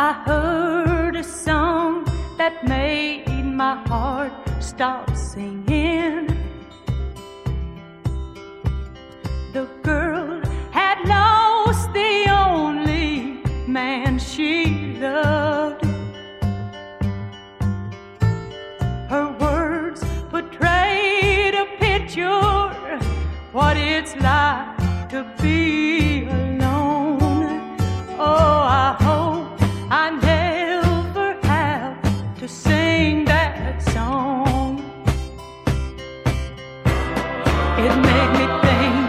I heard a song that made my heart stop singing. The girl had lost the only man she loved. Her words portrayed a picture what it's like to be sing that song. It made me think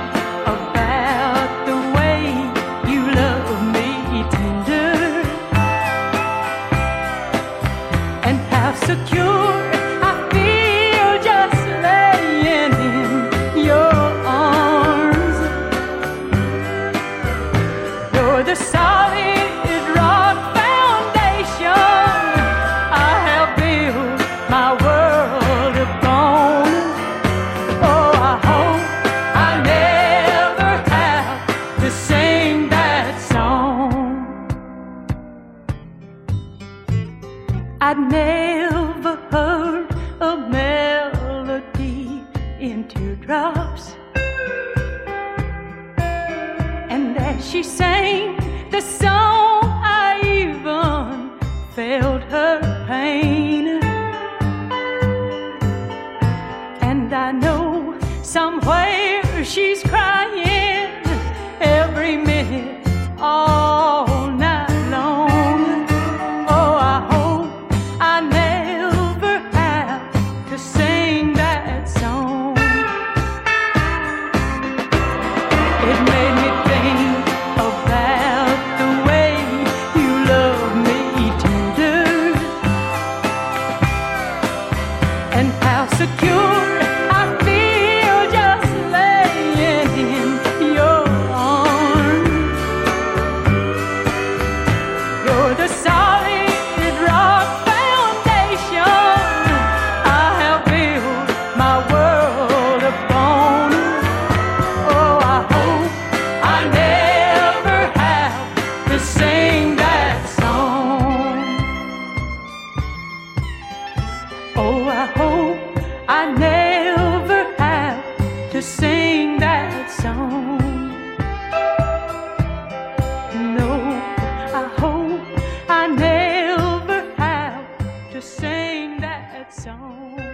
about the way you love me tender and how secure I feel just laying in your arms. You're the solid I'd never heard a melody in teardrops. And as she sang the song, I even felt her pain. And I know somewhere she's crying It made me sing that song. No, I hope I never have to sing that song.